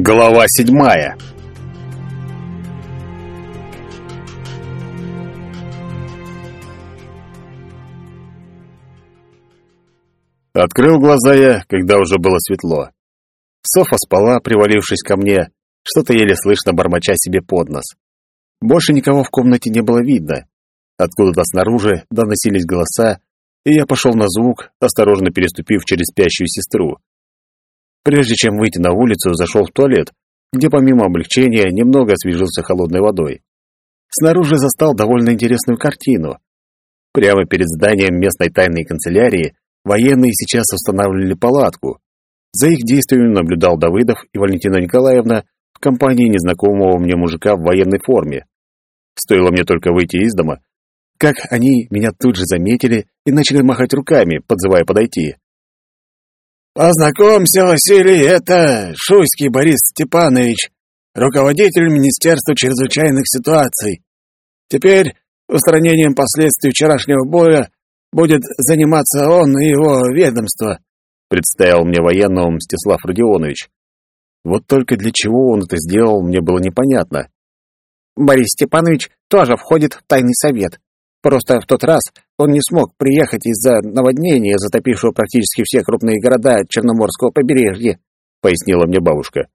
Глава седьмая Открыл глаза я, когда уже было светло. Софа спала, привалившись ко мне, что-то еле слышно бормоча себе под нос. Больше никого в комнате не было видно. Откуда-то снаружи доносились голоса, и я пошел на звук, осторожно переступив через спящую сестру. Прежде чем выйти на улицу, зашел в туалет, где помимо облегчения немного освежился холодной водой. Снаружи застал довольно интересную картину. Прямо перед зданием местной тайной канцелярии военные сейчас устанавливали палатку. За их действиями наблюдал Давыдов и Валентина Николаевна в компании незнакомого мне мужика в военной форме. Стоило мне только выйти из дома, как они меня тут же заметили и начали махать руками, подзывая подойти. «Познакомься, Василий, это Шуйский Борис Степанович, руководитель Министерства чрезвычайных ситуаций. Теперь устранением последствий вчерашнего боя будет заниматься он и его ведомство», представил мне военного Мстислав Родионович. Вот только для чего он это сделал, мне было непонятно. Борис Степанович тоже входит в тайный совет. Просто в тот раз он не смог приехать из-за наводнения, затопившего практически все крупные города Черноморского побережья, пояснила мне бабушка.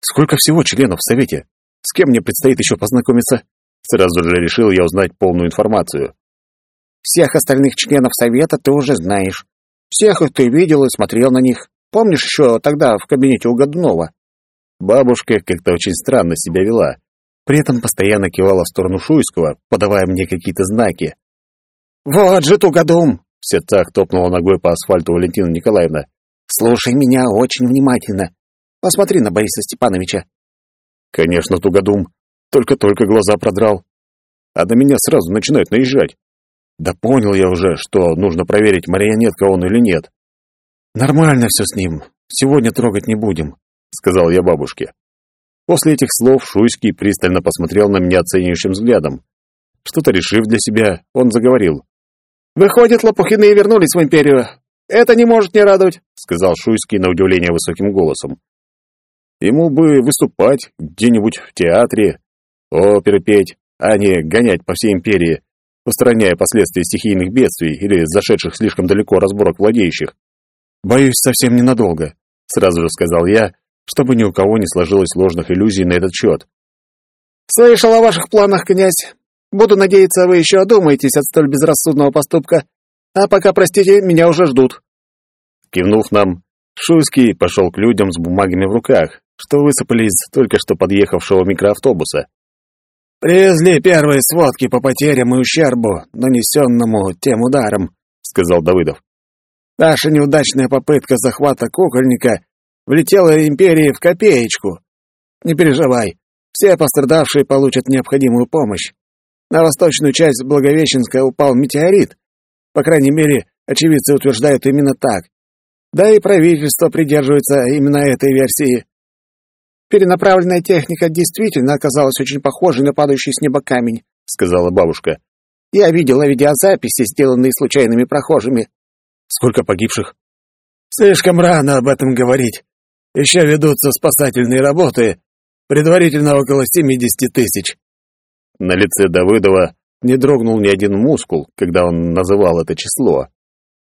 Сколько всего членов в совете? С кем мне предстоит еще познакомиться? Сразу же решил я узнать полную информацию. Всех остальных членов совета ты уже знаешь. Всех их ты видел и смотрел на них. Помнишь еще тогда в кабинете у Годунова? Бабушка как-то очень странно себя вела. При этом постоянно кивала в сторону Шуйского, подавая мне какие-то знаки. «Вот же тугодум!» — в сердцах топнула ногой по асфальту Валентина Николаевна. «Слушай меня очень внимательно. Посмотри на Бориса Степановича». «Конечно, тугодум. Только-только глаза продрал. А на меня сразу начинают наезжать. Да понял я уже, что нужно проверить, марионетка он или нет. Нормально все с ним. Сегодня трогать не будем», — сказал я бабушке. После этих слов Шуйский пристально посмотрел на меня оценивающим взглядом. Что-то решив для себя, он заговорил. «Выходит, Лопухины вернулись в империю. Это не может не радовать», — сказал Шуйский на удивление высоким голосом. Ему бы выступать где-нибудь в театре, оперы петь, а не гонять по всей империи, устраняя последствия стихийных бедствий или зашедших слишком далеко разборок владеющих. «Боюсь, совсем ненадолго», — сразу же сказал я, чтобы ни у кого не сложилось ложных иллюзий на этот счет. «Слышал о ваших планах, князь. Буду надеяться, вы еще одумаетесь от столь безрассудного поступка. А пока, простите, меня уже ждут». Кивнув нам, Шуйский пошел к людям с бумагами в руках, что высыпали из только что подъехавшего микроавтобуса. «Привезли первые сводки по потерям и ущербу, нанесенному тем ударом», — сказал Давыдов. «Наша неудачная попытка захвата кукольника влетела империи в копеечку. Не переживай, все пострадавшие получат необходимую помощь. На восточную часть Благовещенска упал метеорит. По крайней мере, очевидцы утверждают именно так. Да и правительство придерживается именно этой версии. «Перенаправленная техника действительно оказалась очень похожей на падающий с неба камень», — сказала бабушка. «Я видела видеозаписи, сделанные случайными прохожими». «Сколько погибших?» «Слишком рано об этом говорить. Еще ведутся спасательные работы, предварительно около 70 тысяч». На лице Давыдова не дрогнул ни один мускул, когда он называл это число.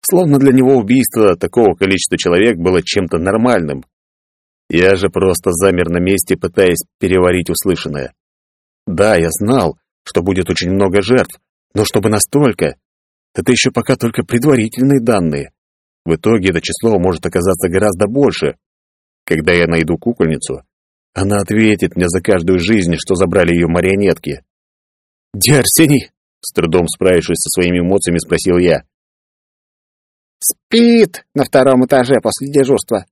Словно для него убийство такого количества человек было чем-то нормальным. Я же просто замер на месте, пытаясь переварить услышанное. Да, я знал, что будет очень много жертв, но чтобы настолько... Это еще пока только предварительные данные. В итоге это число может оказаться гораздо больше. Когда я найду кукольницу, она ответит мне за каждую жизнь, что забрали ее марионетки. «Где Арсений?» — с трудом справившись со своими эмоциями, спросил я. «Спит на втором этаже после дежурства.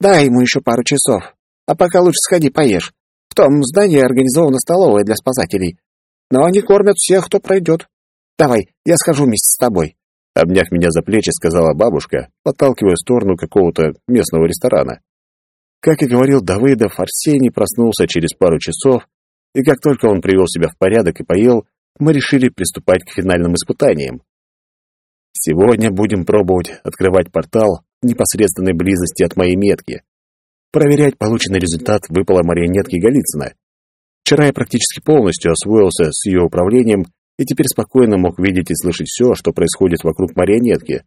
Дай ему еще пару часов, а пока лучше сходи поешь. В том здании организована столовая для спасателей, но они кормят всех, кто пройдет. Давай, я схожу вместе с тобой». Обняв меня за плечи, сказала бабушка, подталкивая в сторону какого-то местного ресторана. Как и говорил Давыдов, Арсений проснулся через пару часов, и как только он привел себя в порядок и поел, мы решили приступать к финальным испытаниям. Сегодня будем пробовать открывать портал в непосредственной близости от моей метки. Проверять полученный результат выпало марионетке Голицына. Вчера я практически полностью освоился с ее управлением и теперь спокойно мог видеть и слышать все, что происходит вокруг марионетки,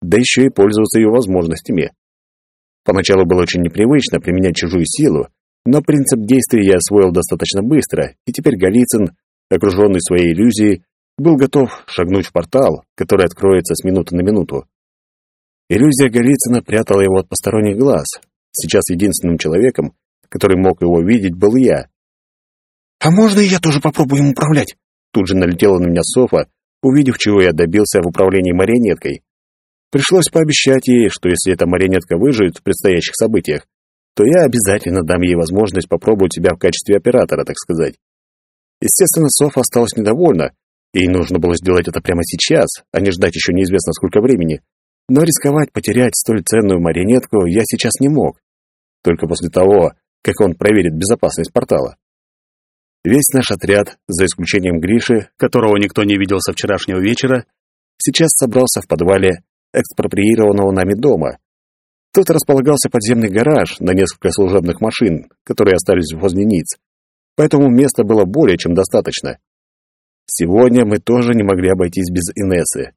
да еще и пользоваться ее возможностями. Поначалу было очень непривычно применять чужую силу, но принцип действия я освоил достаточно быстро, и теперь Голицын, окруженный своей иллюзией, был готов шагнуть в портал, который откроется с минуты на минуту. Иллюзия Голицына прятала его от посторонних глаз. Сейчас единственным человеком, который мог его видеть, был я. «А можно и я тоже попробую им управлять?» Тут же налетела на меня Софа, увидев, чего я добился в управлении марионеткой. Пришлось пообещать ей, что если эта марионетка выживет в предстоящих событиях, то я обязательно дам ей возможность попробовать себя в качестве оператора, так сказать. Естественно, Софа осталась недовольна, Ей нужно было сделать это прямо сейчас, а не ждать еще неизвестно сколько времени. Но рисковать потерять столь ценную марионетку я сейчас не мог. Только после того, как он проверит безопасность портала. Весь наш отряд, за исключением Гриши, которого никто не видел со вчерашнего вечера, сейчас собрался в подвале экспроприированного нами дома. Тут располагался подземный гараж на несколько служебных машин, которые остались возле ниц. Поэтому места было более чем достаточно. Сегодня мы тоже не могли обойтись без Инессы.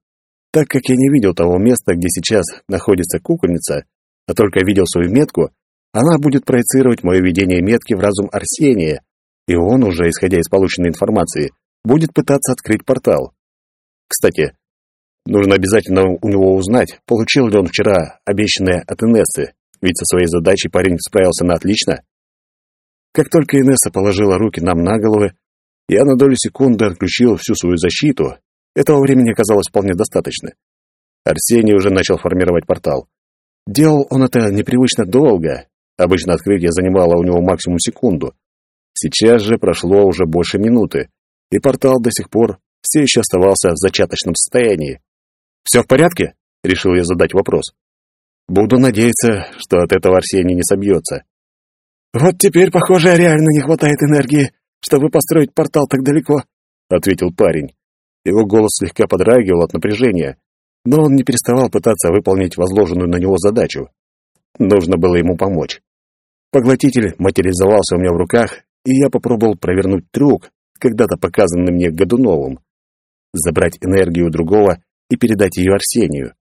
Так как я не видел того места, где сейчас находится кукольница, а только видел свою метку, она будет проецировать мое видение метки в разум Арсения, и он уже, исходя из полученной информации, будет пытаться открыть портал. Кстати, нужно обязательно у него узнать, получил ли он вчера обещанное от Инессы, ведь со своей задачей парень справился на отлично. Как только Инесса положила руки нам на головы, я на долю секунды отключил всю свою защиту. Этого времени оказалось вполне достаточно. Арсений уже начал формировать портал. Делал он это непривычно долго. Обычно открытие занимало у него максимум секунду. Сейчас же прошло уже больше минуты, и портал до сих пор все еще оставался в зачаточном состоянии. «Все в порядке?» — решил я задать вопрос. Буду надеяться, что от этого Арсений не собьется. «Вот теперь, похоже, реально не хватает энергии чтобы построить портал так далеко», — ответил парень. Его голос слегка подрагивал от напряжения, но он не переставал пытаться выполнить возложенную на него задачу. Нужно было ему помочь. Поглотитель материализовался у меня в руках, и я попробовал провернуть трюк, когда-то показанный мне Годуновым. Забрать энергию другого и передать ее Арсению.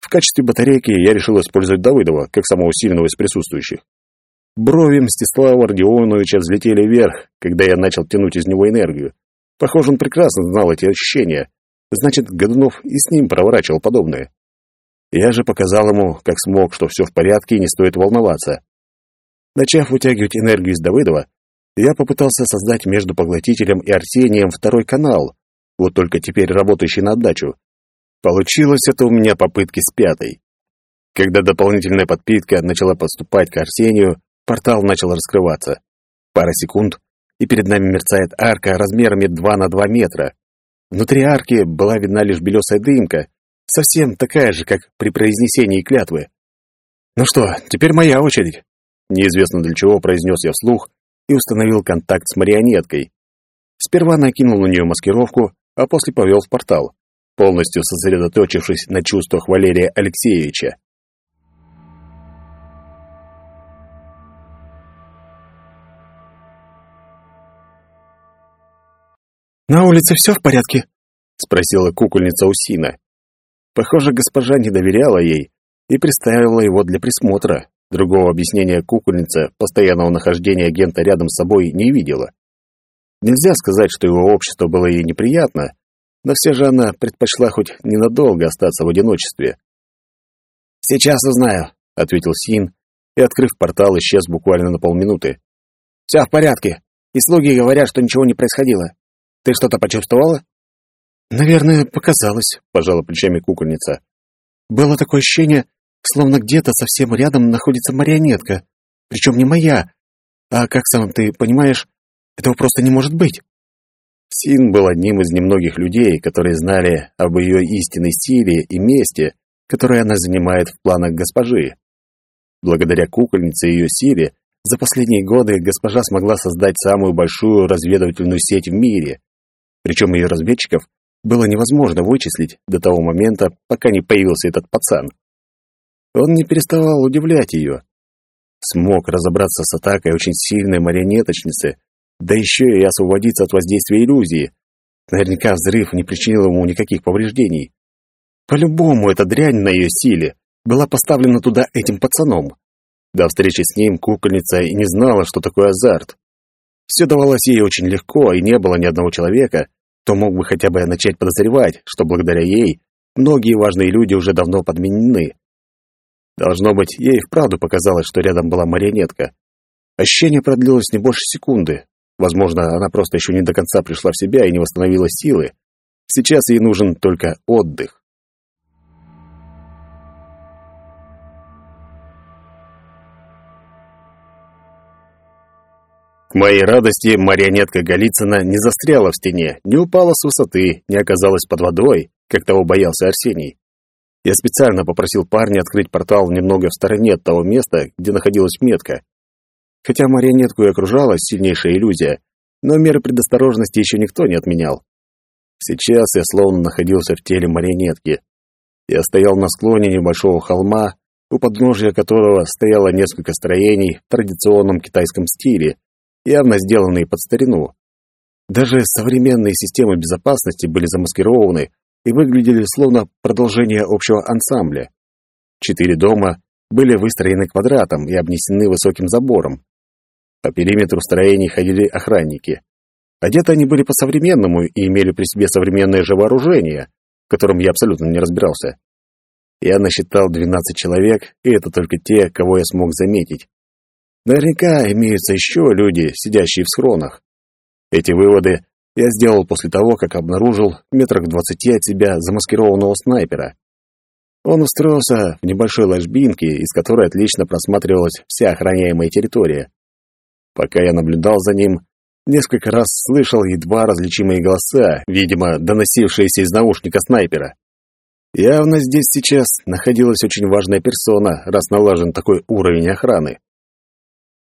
В качестве батарейки я решил использовать Давыдова, как самого сильного из присутствующих. Брови Мстислава Родионовича взлетели вверх, когда я начал тянуть из него энергию. Похоже, он прекрасно знал эти ощущения. Значит, Годунов и с ним проворачивал подобное. Я же показал ему, как смог, что все в порядке и не стоит волноваться. Начав вытягивать энергию из Давыдова, я попытался создать между поглотителем и Арсением второй канал, вот только теперь работающий на отдачу. Получилось это у меня попытки с пятой. Когда дополнительная подпитка начала поступать к Арсению, Портал начал раскрываться. Пара секунд, и перед нами мерцает арка размерами 2 на 2 метра. Внутри арки была видна лишь белесая дымка, совсем такая же, как при произнесении клятвы. «Ну что, теперь моя очередь», — неизвестно для чего произнес я вслух и установил контакт с марионеткой. Сперва накинул на нее маскировку, а после повел в портал, полностью сосредоточившись на чувствах Валерия Алексеевича. «На улице все в порядке?» — спросила кукольница Усина. Похоже, госпожа не доверяла ей и приставила его для присмотра. Другого объяснения кукольница постоянного нахождения агента рядом с собой не видела. Нельзя сказать, что его общество было ей неприятно, но все же она предпочла хоть ненадолго остаться в одиночестве. «Сейчас узнаю», — ответил Син и, открыв портал, исчез буквально на полминуты. «Все в порядке, и слуги говорят, что ничего не происходило. Ты что-то почувствовала?» «Наверное, показалось», — пожала плечами кукольница. «Было такое ощущение, словно где-то совсем рядом находится марионетка. Причем не моя. А как сам ты понимаешь, этого просто не может быть». Син был одним из немногих людей, которые знали об ее истинной силе и месте, которое она занимает в планах госпожи. Благодаря кукольнице и ее силе за последние годы госпожа смогла создать самую большую разведывательную сеть в мире, причем ее разведчиков было невозможно вычислить до того момента, пока не появился этот пацан. Он не переставал удивлять ее. смог разобраться с атакой очень сильной марионеточницы, да еще и освободиться от воздействия иллюзии. Наверняка взрыв не причинил ему никаких повреждений. По-любому эта дрянь на ее силе была поставлена туда этим пацаном. До встречи с ним кукольница и не знала, что такое азарт. Все давалось ей очень легко, и не было ни одного человека, кто мог бы хотя бы начать подозревать, что благодаря ей многие важные люди уже давно подменены. Должно быть, ей вправду показалось, что рядом была марионетка. Ощущение продлилось не больше секунды. Возможно, она просто еще не до конца пришла в себя и не восстановила силы. Сейчас ей нужен только отдых. К моей радости, марионетка Голицына не застряла в стене, не упала с высоты, не оказалась под водой, как того боялся Арсений. Я специально попросил парня открыть портал немного в стороне от того места, где находилась метка. Хотя марионетку и окружала сильнейшая иллюзия, но меры предосторожности еще никто не отменял. Сейчас я словно находился в теле марионетки. Я стоял на склоне небольшого холма, у подножия которого стояло несколько строений в традиционном китайском стиле, явно сделанные под старину. Даже современные системы безопасности были замаскированы и выглядели словно продолжение общего ансамбля. Четыре дома были выстроены квадратом и обнесены высоким забором. По периметру строений ходили охранники. Одеты они были по-современному и имели при себе современное же вооружение, в котором я абсолютно не разбирался. Я насчитал 12 человек, и это только те, кого я смог заметить. Наверняка имеются еще люди, сидящие в схронах. Эти выводы я сделал после того, как обнаружил в метрах двадцати от себя замаскированного снайпера. Он устроился в небольшой ложбинке, из которой отлично просматривалась вся охраняемая территория. Пока я наблюдал за ним, несколько раз слышал едва различимые голоса, видимо, доносившиеся из наушника снайпера. Явно здесь сейчас находилась очень важная персона, раз налажен такой уровень охраны.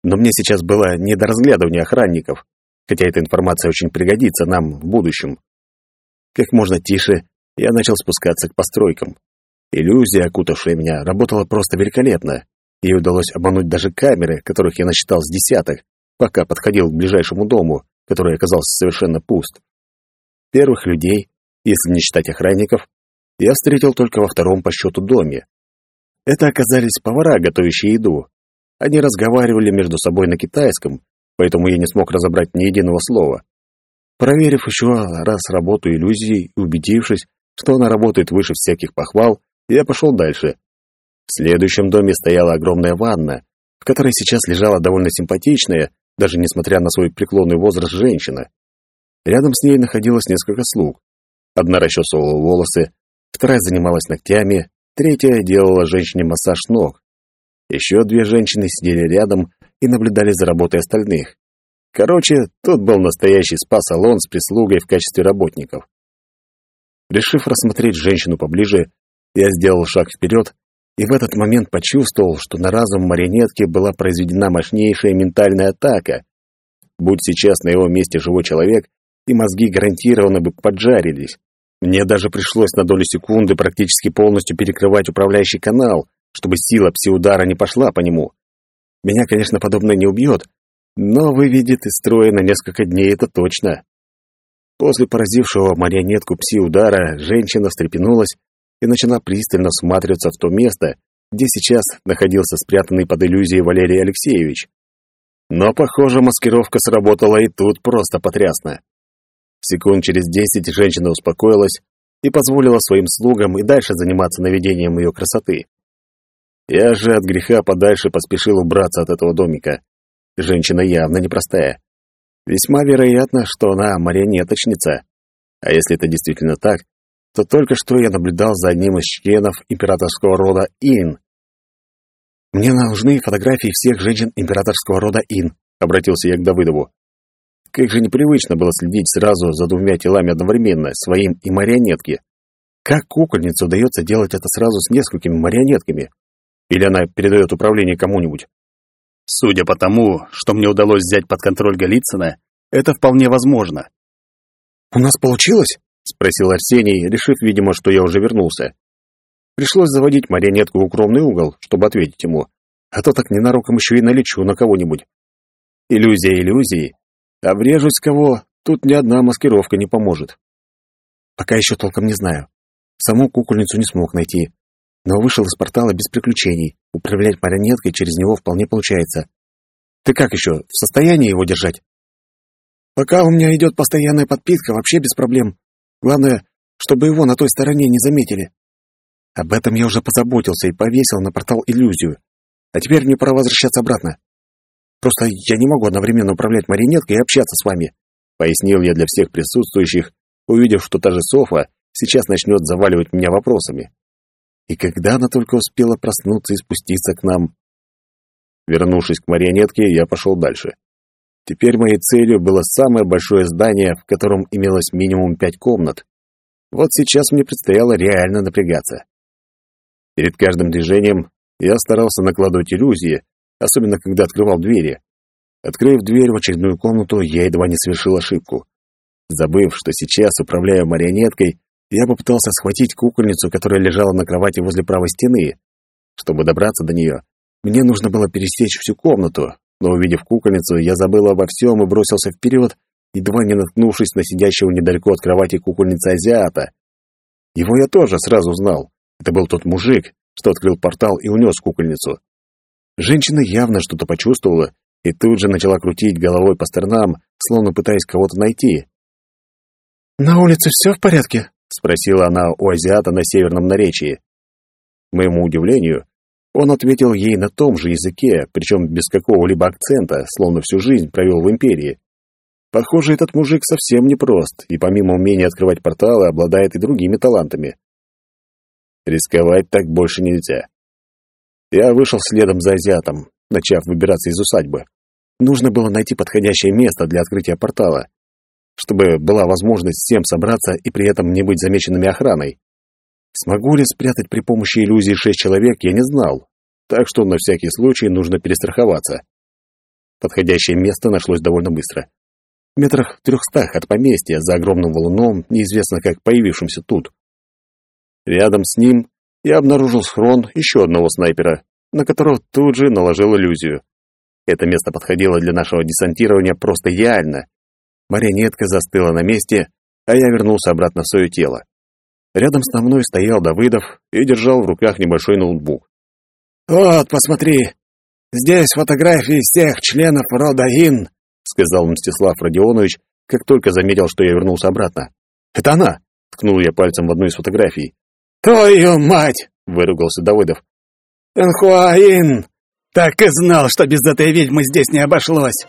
Но мне сейчас было не до разглядывания охранников, хотя эта информация очень пригодится нам в будущем. Как можно тише я начал спускаться к постройкам. Иллюзия, окутавшая меня, работала просто великолепно. Ей удалось обмануть даже камеры, которых я насчитал с десяток, пока подходил к ближайшему дому, который оказался совершенно пуст. Первых людей, если не считать охранников, я встретил только во втором по счету доме. Это оказались повара, готовящие еду. Они разговаривали между собой на китайском, поэтому я не смог разобрать ни единого слова. Проверив еще раз работу иллюзии и убедившись, что она работает выше всяких похвал, я пошел дальше. В следующем доме стояла огромная ванна, в которой сейчас лежала довольно симпатичная, даже несмотря на свой преклонный возраст, женщина. Рядом с ней находилось несколько слуг. Одна расчесывала волосы, вторая занималась ногтями, третья делала женщине массаж ног. Еще две женщины сидели рядом и наблюдали за работой остальных. Короче, тут был настоящий спа-салон с прислугой в качестве работников. Решив рассмотреть женщину поближе, я сделал шаг вперед и в этот момент почувствовал, что на разум марионетки была произведена мощнейшая ментальная атака. Будь сейчас на его месте живой человек, и мозги гарантированно бы поджарились. Мне даже пришлось на долю секунды практически полностью перекрывать управляющий канал, чтобы сила пси-удара не пошла по нему. Меня, конечно, подобное не убьет, но выведет из строя на несколько дней это точно. После поразившего марионетку пси-удара женщина встрепенулась и начала пристально всматриваться в то место, где сейчас находился спрятанный под иллюзией Валерий Алексеевич. Но, похоже, маскировка сработала и тут просто потрясно. Секунд через десять женщина успокоилась и позволила своим слугам и дальше заниматься наведением ее красоты. Я же от греха подальше поспешил убраться от этого домика. Женщина явно непростая. Весьма вероятно, что она марионеточница. А если это действительно так, то только что я наблюдал за одним из членов императорского рода Ин. «Мне нужны фотографии всех женщин императорского рода Ин», — обратился я к Давыдову. Как же непривычно было следить сразу за двумя телами одновременно, своим и марионетки. Как кукольнице удается делать это сразу с несколькими марионетками? Или она передает управление кому-нибудь? Судя по тому, что мне удалось взять под контроль Голицына, это вполне возможно. «У нас получилось?» — спросил Арсений, решив, видимо, что я уже вернулся. Пришлось заводить марионетку в укромный угол, чтобы ответить ему. а то так ненароком еще и налечу на кого-нибудь. Иллюзия иллюзии, а врежусь кого, тут ни одна маскировка не поможет. Пока еще толком не знаю. Саму кукольницу не смог найти, но вышел из портала без приключений. Управлять марионеткой через него вполне получается. Ты как еще, в состоянии его держать? Пока у меня идет постоянная подпитка, вообще без проблем. Главное, чтобы его на той стороне не заметили. Об этом я уже позаботился и повесил на портал иллюзию. А теперь мне пора возвращаться обратно. Просто я не могу одновременно управлять марионеткой и общаться с вами, пояснил я для всех присутствующих, увидев, что та же Софа сейчас начнет заваливать меня вопросами. И когда она только успела проснуться и спуститься к нам? Вернувшись к марионетке, я пошел дальше. Теперь моей целью было самое большое здание, в котором имелось минимум пять комнат. Вот сейчас мне предстояло реально напрягаться. Перед каждым движением я старался накладывать иллюзии, особенно когда открывал двери. Открыв дверь в очередную комнату, я едва не совершил ошибку. Забыв, что сейчас управляю марионеткой, я попытался схватить кукольницу, которая лежала на кровати возле правой стены. Чтобы добраться до нее, мне нужно было пересечь всю комнату, но, увидев кукольницу, я забыл обо всем и бросился вперед, едва не наткнувшись на сидящего недалеко от кровати кукольницы азиата. Его я тоже сразу знал. Это был тот мужик, что открыл портал и унес кукольницу. Женщина явно что-то почувствовала и тут же начала крутить головой по сторонам, словно пытаясь кого-то найти. «На улице все в порядке?» — спросила она у азиата на северном наречии. К моему удивлению, он ответил ей на том же языке, причем без какого-либо акцента, словно всю жизнь провел в империи. Похоже, этот мужик совсем непрост, и помимо умения открывать порталы, обладает и другими талантами. Рисковать так больше нельзя. Я вышел следом за азиатом, начав выбираться из усадьбы. Нужно было найти подходящее место для открытия портала, чтобы была возможность всем собраться и при этом не быть замеченными охраной. Смогу ли спрятать при помощи иллюзии шесть человек, я не знал, так что на всякий случай нужно перестраховаться. Подходящее место нашлось довольно быстро. В метрах трехстах от поместья, за огромным валуном, неизвестно как появившимся тут. Рядом с ним я обнаружил схрон еще одного снайпера, на которого тут же наложил иллюзию. Это место подходило для нашего десантирования просто идеально. Марионетка застыла на месте, а я вернулся обратно в свое тело. Рядом со мной стоял Давыдов и держал в руках небольшой ноутбук. «Вот, посмотри, здесь фотографии всех членов рода Ин», сказал Мстислав Родионович, как только заметил, что я вернулся обратно. «Это она!» — ткнул я пальцем в одну из фотографий. «Твою мать!» — выругался Давыдов. «Энхуаин! Так и знал, что без этой ведьмы здесь не обошлось!»